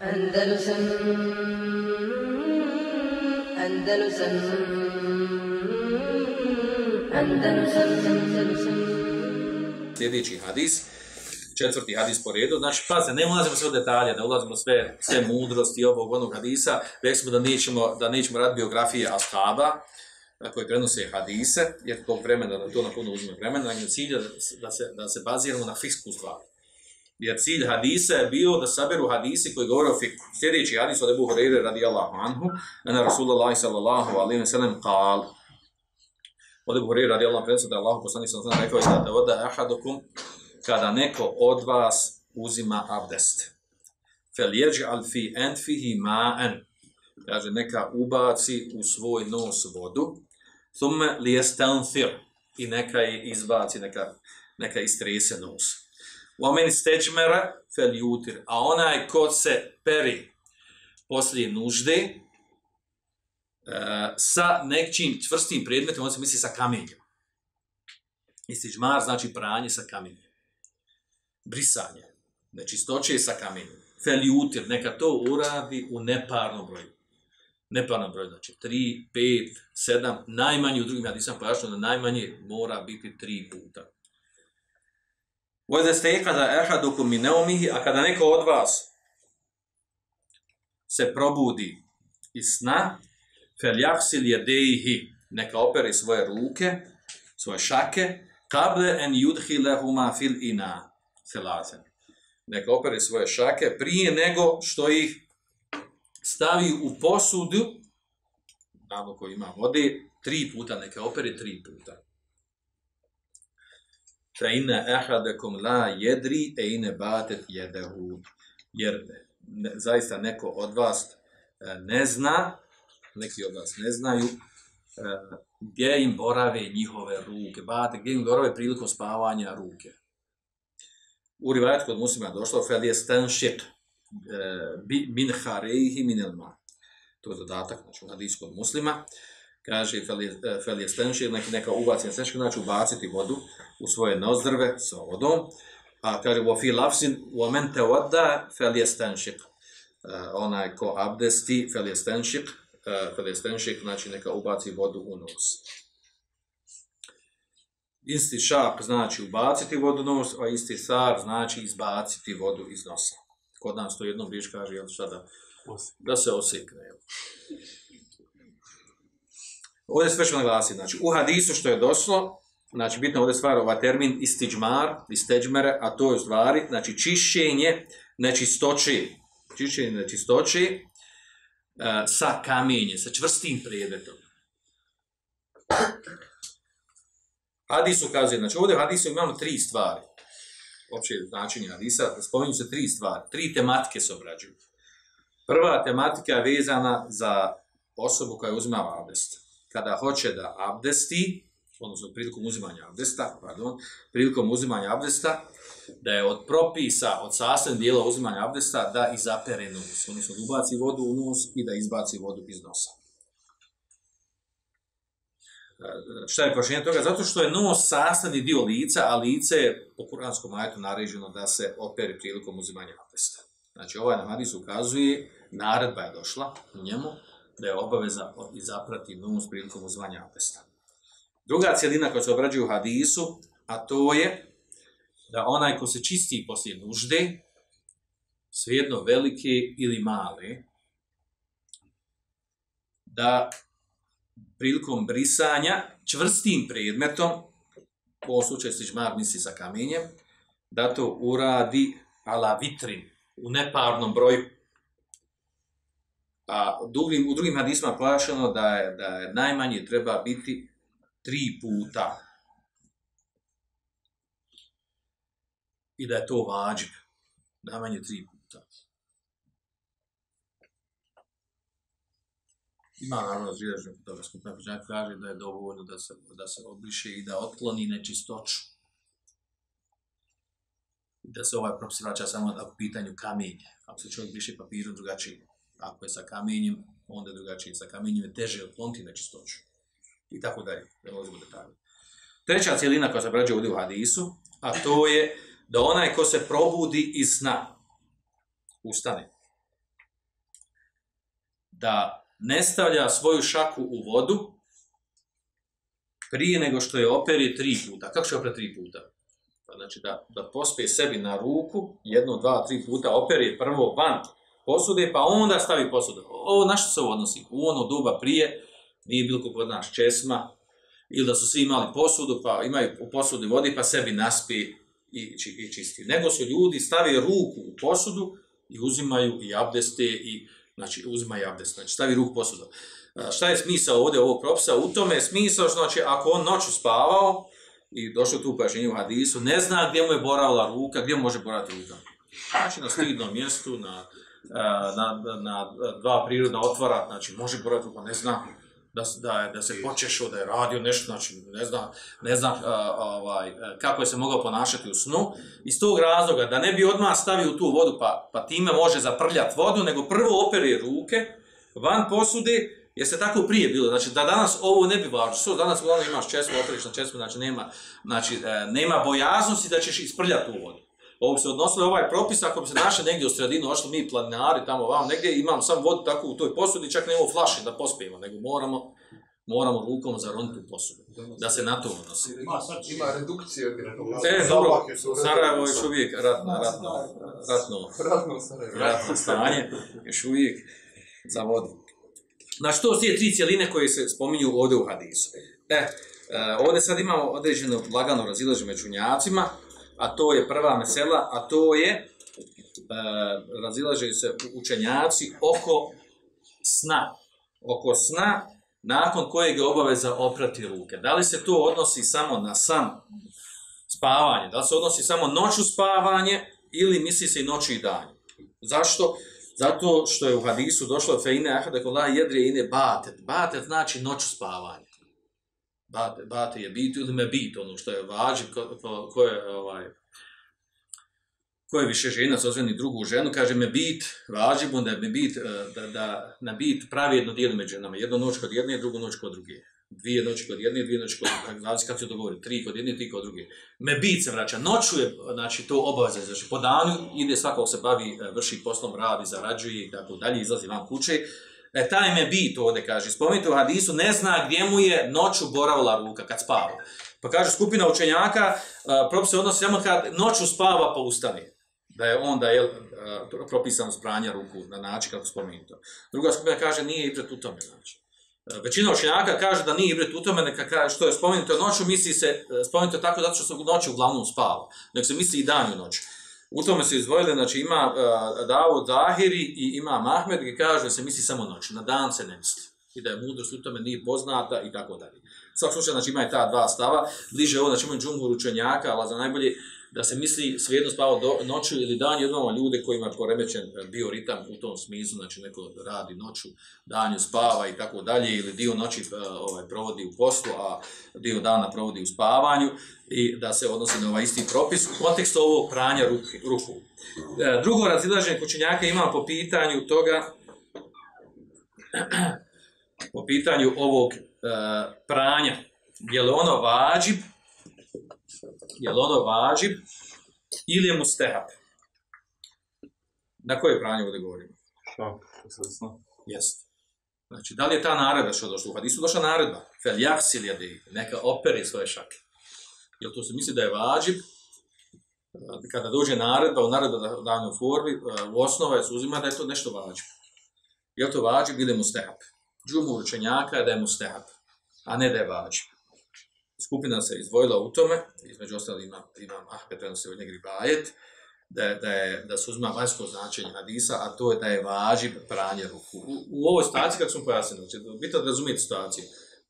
Andalusam Andalusam Sljedeći hadis, četvrti hadis po redu, znači paze, ne ulazimo sve u detalje, ne ulazimo sve, sve mudrosti ovog onog hadisa, rekli smo da nećemo, da nećemo raditi biografije ashaba, koji prenose hadise, jer tog vremena, da to na puno uzme vremena, je da se, da se baziramo na fiksku stvar. Jer cilj hadisa je bio da saberu hadisi koji govore o fikku. Sljedeći hadis od Ebu Hureyre radijallahu anhu, na Rasulullah sallallahu alaihi wa sallam kal, od Ebu Hureyre radijallahu anhu, da je Allah alaihi wa sallam rekao, da voda ahadukum, kada neko od vas uzima abdest. Fel jeđ'al fi enfihi ma'an, kaže neka ubaci u svoj nos vodu, thumme li i neka je izbaci, neka, neka istrese nos. Omen steđmera fel jutir, a onaj ko se peri poslije nužde, e, sa nekim čvrstim predmetom, on se misli sa kamenjem. Istiđmar znači pranje sa kamenjem. Brisanje. Nečistoće sa kamenjem. Fel jutir, neka to uradi u neparnom broju. Neparnom broju, znači 3, 5, 7, najmanje u drugim, ja nisam pojašnjeno, najmanje mora biti 3 puta. Vojde ste kada ehadukum mi neumihi, a kada neko od vas se probudi iz sna, fel jaksil jedeihi, neka operi svoje ruke, svoje šake, kable en yudhilehuma fil ina, selazen. Neka operi svoje šake prije nego što ih stavi u posudu, tamo koji ima vode, tri puta, neka operi tri puta. Fa inna ahadakum la jedri e ine batet jedehu. Jer ne, zaista neko od vas e, ne zna, neki od vas ne znaju, e, gdje im borave njihove ruke. Bate, gdje im borave prilikom spavanja ruke. U rivajetu kod muslima došlo, fel je stenšik min hareihi min elma. To je dodatak, znači u hadisku od muslima kaže fel je stenšir, neki neka ubaci na stenšir, znači ubaciti vodu u svoje nozdrve sa vodom, a kaže wa fi lafzin wa man tawadda fel je stenšir. onaj ko abdesti fel je stenšir, fel je stenšir, znači neka ubaci vodu u nos. Isti šak znači ubaciti vodu u nos, a isti sar znači izbaciti vodu iz nosa. Kod nas to jednom biš kaže, jel šta da, da se osekne. Jel? Ovdje sve ću naglasiti, znači u hadisu što je došlo, znači bitno ovdje stvar ovaj termin istiđmar, isteđmere, a to je u stvari, znači čišćenje nečistoći, čišćenje nečistoći uh, sa kamenjem, sa čvrstim predmetom. Hadis ukazuje, znači ovdje u hadisu imamo tri stvari, opće značenje hadisa, spominju se tri stvari, tri tematike se obrađuju. Prva tematika je vezana za osobu koja uzima abdest kada hoće da abdesti, odnosno prilikom uzimanja abdesta, pardon, prilikom uzimanja abdesta, da je od propisa, od sastavnog dijela uzimanja abdesta, da izapere nos, odnosno da ubaci vodu u nos i da izbaci vodu iz nosa. Šta je pošenje toga? Zato što je nos sastavni dio lica, a lice je po kuranskom ajetu naređeno da se opere prilikom uzimanja abdesta. Znači, ovaj nam hadis ukazuje, naredba je došla u njemu, da je obaveza izaprati nos prilikom uzvanja abdesta. Druga cijelina koja se obrađuje u hadisu, a to je da onaj ko se čisti poslije nužde, svejedno velike ili male, da prilikom brisanja čvrstim predmetom, ovom slučaju se žmar misli sa kamenjem, da to uradi ala vitrin, u neparnom broju, A drugim, u drugim hadisma plašeno da je, da je najmanje treba biti tri puta. I da je to vađib. Najmanje tri puta. Ima naravno zviježnje toga skupna počinjaka kaže da je dovoljno da se, da se obriše i da otkloni nečistoću. I da se ovaj propis vraća samo na pitanju kamenje. Ako se čovjek briše papirom drugačije ako je sa kamenjem, onda je drugačije. Sa kamenjem je teže otkloniti nečistoću. I tako dalje. Da ulazimo detalje. Treća cijelina koja se obrađuje ovdje u hadisu, a to je da onaj ko se probudi iz sna, ustane. da ne stavlja svoju šaku u vodu prije nego što je operi tri puta. Kako će operi tri puta? Pa znači da, da pospije sebi na ruku, jedno, dva, tri puta operi prvo van posude, pa onda stavi posudu. Ovo na što se odnosi? U ono duba prije nije bilo kod nas česma, ili da su svi imali posudu, pa imaju u posudi vodi, pa sebi naspi i, či- i čisti. Nego su ljudi stavi ruku u posudu i uzimaju i abdeste i znači uzimaju abdest, znači stavi ruku u posudu. Šta je smisao ovdje ovog propisa? U tome je smisao, znači ako on noću spavao i došlo tu pojašnjenje u hadisu, ne zna gdje mu je boravila ruka, gdje mu može boraviti ruka. Znači na stidnom mjestu, na, na, na, na dva prirodna otvora, znači može boraviti ruka, ne zna da, da, da se počešao, da je radio nešto, znači ne zna, ne zna a, ovaj, a, kako je se mogao ponašati u snu. Iz tog razloga, da ne bi odmah stavio tu vodu, pa, pa time može zaprljati vodu, nego prvo opere ruke van posude, jer se tako prije bilo, znači da danas ovo ne bi važno, danas uglavnom imaš česmu, operiš na česmu, znači nema, znači, e, nema bojaznosti da ćeš isprljati tu vodu. Ovo bi se odnosilo ovaj propis, ako bi se našli negdje u sredinu, ošli mi planinari tamo vam, negdje imamo samo vodu tako u toj posudi, čak nemamo flaše da pospijemo, nego moramo, moramo rukom zaroniti u posudu, da se na to odnosi. Ima, Ima redukcija. E, dobro, Sarajevo je još uvijek ratno, ratno, ratno, Ratno stanje, još uvijek za vodu. Znači, to su tri cijeline koje se spominju ovdje u hadisu. E, e, ovdje sad imamo određeno lagano razilaženje među učenjacima, a to je prva mesela, a to je e, razilaže se učenjaci oko sna. Oko sna nakon kojeg je obaveza oprati ruke. Da li se to odnosi samo na sam spavanje? Da li se odnosi samo noću spavanje ili misli se i noću i danju? Zašto? Zato što je u hadisu došlo feine ahade la jedrije ine batet. Batet znači noću spavanje. Bate, bate je bit ili me bit, ono što je vađi, ko, ko, ko je ovaj, ko je više žena sozveni drugu ženu, kaže me bit, vađibun da je me bit, eh, da, da na bit pravi jedno dijelo među ženama. Jednu noć kod jedne, drugu noć kod druge. Dvije noći kod jedne, dvije noći kod druge. Zavisi kako se to govori. Tri kod jedne, tri kod druge. Me bit se vraća. Noću je, znači, to obaveza. Znači, po danu ide svakog se bavi, eh, vrši poslom, radi, zarađuje i tako dalje, izlazi van kuće. E, taj me bit ovdje kaže, spomenuti u hadisu, ne zna gdje mu je noću boravila ruka kad spava. Pa kaže skupina učenjaka, uh, propis se odnosi samo kad noću spava pa ustane. Da je onda je propisano spranja ruku na način kako spomenuto. Druga skupina kaže nije ibret u tome. Znači. E, Većina učenjaka kaže da nije ibret u tome, neka što je spomenuto noću, misli se, e, spomenuto je tako zato što se u noći uglavnom spava. Nek se misli i dan i noć. U tome se izdvojili, znači ima uh, Davud Zahiri i ima Mahmed gdje kaže se misli samo noć, na dan se ne misli. I da je mudrost u tome nije poznata i tako dalje. U svakom slučaju, znači ima i ta dva stava, bliže ovo, znači ima džumhur učenjaka, ali za najbolje da se misli svejedno spava do, noću ili dan, imamo ljude kojima je poremećen e, bioritam u tom smislu, znači neko radi noću, danju spava i tako dalje, ili dio noći e, ovaj, provodi u poslu, a dio dana provodi u spavanju, i da se odnosi na ovaj isti propis u kontekstu ovog pranja ruku. E, drugo razilaženje kućenjaka ima po pitanju toga, po pitanju ovog pranja, je li ono vađib, je li ono vađib ili je mustehab? Na koje pranje ovdje govorimo? Šak, slično. Jest. Znači, da li je ta naredba što je došla? U hadisu došla naredba. Fel jahsil neka operi svoje šake. Jel to se misli da je vađib? Kada dođe naredba, u naredba danoj formi, u osnova je se uzima da je to nešto vađib. Je to vađib ili mustehab? Džumhur učenjaka je da je mustehab, a ne da je vađib. Skupina se izdvojila u tome, između ostalih ima, ima Ahmed prenosi od njega ribajet, da, da, je, da se uzima vanjsko značenje hadisa, a to je da je vađib pranje ruku. U, u ovoj situaciji, kako smo pojasnili, znači, bitno da razumijete situaciju,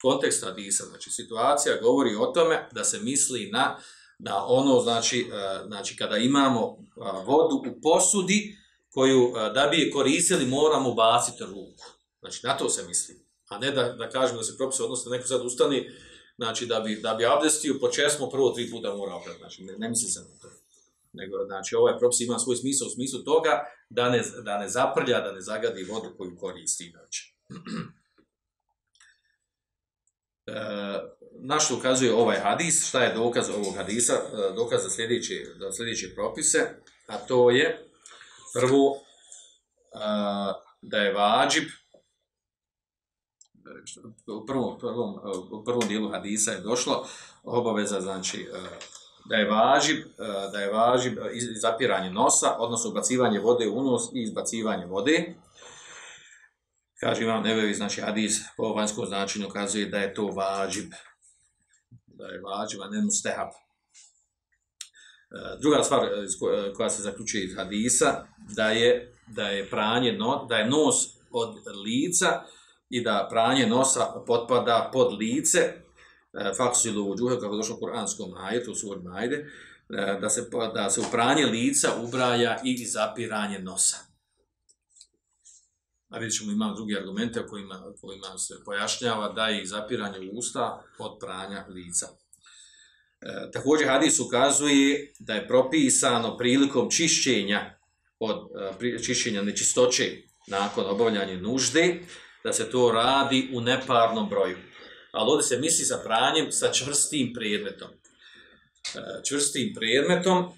kontekst hadisa, znači situacija govori o tome da se misli na, na ono, znači, e, znači kada imamo a, vodu u posudi, koju a, da bi je koristili moramo ubaciti ruku. Znači na to se misli. A ne da, da kažemo da se propise odnosno neko sad ustani, znači da bi, da bi abdestio po česmu prvo tri puta mora oprati. Znači ne, ne misli se na to. Nego, znači ovaj propis ima svoj smisao u smislu toga da ne, da ne zaprlja, da ne zagadi vodu koju koristi inače. E, na što ukazuje ovaj hadis, šta je dokaz ovog hadisa, e, dokaz za sljedeće, za sljedeće propise, a to je prvo e, da je vađib u prvom, prvom, prvom dijelu hadisa je došlo obaveza, znači, e, da je važib, e, da je važib zapiranje nosa, odnosno ubacivanje vode u nos i izbacivanje vode. Kaže Imam Nevevi, znači hadis po vanjskom značenju ukazuje da je to važib, da je važib, a ne mustehab. E, Druga stvar koja se zaključuje iz hadisa, da je, da je pranje, no, da je nos od lica i da pranje nosa potpada pod lice, e, faksilu u džuhe, kako došlo u kuranskom ajetu, u suri Majde, e, da se, da se u pranje lica ubraja i zapiranje nosa. A vidjet ćemo, imam drugi argumente o kojima, kojima se pojašnjava da je i zapiranje usta od pranja lica. E, također hadis ukazuje da je propisano prilikom čišćenja od e, čišćenja nečistoće nakon obavljanja nužde, da se to radi u neparnom broju. Ali ovdje se misli sa pranjem sa čvrstim predmetom. E, čvrstim predmetom,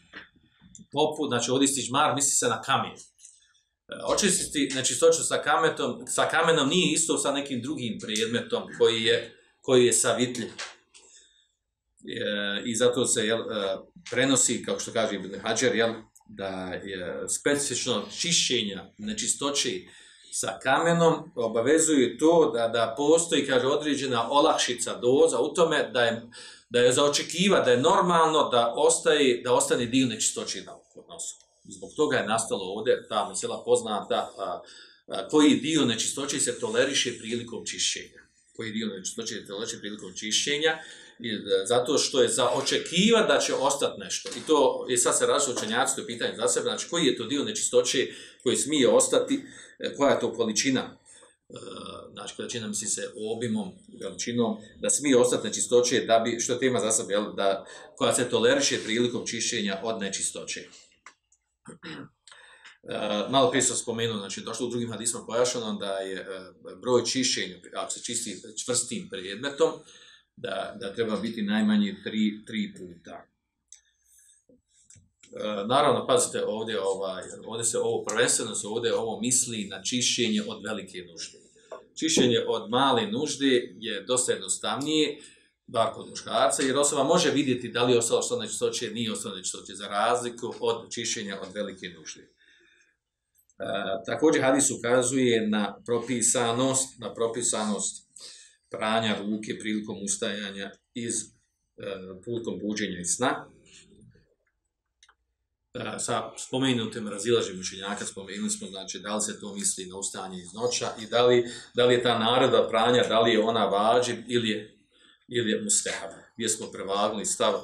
poput, znači ovdje stižmar misli se na kamen. E, Očistiti nečistoću sa, kametom, sa kamenom nije isto sa nekim drugim predmetom koji je, koji je savitljiv. E, I zato se jel, prenosi, kao što kaže Ibn Hajar, da je specifično čišćenja nečistoći sa kamenom obavezuju to da, da postoji, kaže, određena olakšica doza u tome da je, da je za očekiva, da je normalno da ostaje, da ostane dio nečistoći na kod nosu. Zbog toga je nastalo ovdje ta mesela poznata a, a, koji dio nečistoći se toleriše prilikom čišćenja. Koji dio nečistoći se toleriše prilikom čišćenja zato što je za očekiva da će ostati nešto. I to je sad se različite učenjaci, to je pitanje za sebe, znači koji je to dio nečistoće koji smije ostati, e, koja je to količina, e, znači količina misli se obimom, veličinom, da smije ostati nečistoće, da bi, što tema za sebe, da, koja se toleriše prilikom čišćenja od nečistoće. Uh, malo prije sam spomenuo, znači došlo u drugim hadisma pojašano da je broj čišćenja, ako se čisti čvrstim predmetom, da, da treba biti najmanje tri, tri puta. E, naravno, pazite, ovdje, ovaj, ovdje se ovo prvenstveno se ovdje ovo misli na čišćenje od velike nužde. Čišćenje od male nužde je dosta jednostavnije, bar kod muškarca, jer osoba može vidjeti da li je ostalo što nečistoće, nije ostalo nečistoće, za razliku od čišćenja od velike nužde. E, također hadis ukazuje na propisanost, na propisanost pranja ruke prilikom ustajanja iz e, prilikom buđenja iz sna. E, sa spomenutim razilaženjem učenjaka spomenuli smo znači da li se to misli na ustajanje iz noća i da li, da li je ta naroda pranja, da li je ona vađib ili je, ili je mustehab. Gdje smo prevagli stav,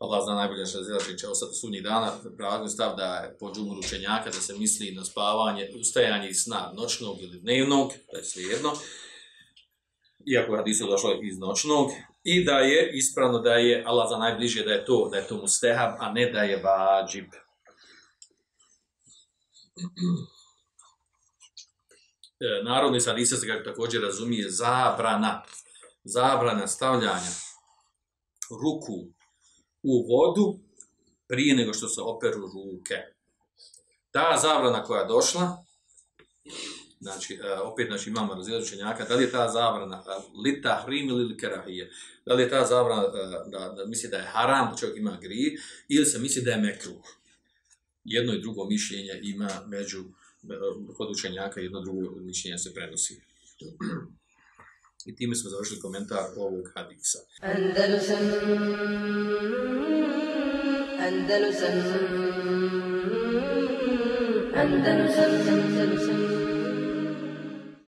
Allah zna najbolje što razilaženje će ostati sudnjih dana, prevagli stav da je po džumuru učenjaka da se misli na spavanje, ustajanje iz sna noćnog ili dnevnog, da je svejedno, iako hadisu došlo iz noćnog, i da je ispravno da je Allah za najbliže da je to, da je to mustehab, a ne da je vađib. E, Narodni iz hadisa se kako također razumije zabrana, zabrana stavljanja ruku u vodu prije nego što se operu ruke. Ta zabrana koja je došla, znači, e, opet znači, imamo razilaženje učenjaka, da li je ta zabrana e, li tahrim ili li kerahije, da li je ta zabrana e, da, da misli da je haram, da čovjek ima grije, ili se misli da je mekruh. Jedno i drugo mišljenje ima među kod učenjaka, jedno drugo mišljenje se prenosi. I time smo završili komentar ovog hadisa. Andalusam Andalusam Andalusam Andalusam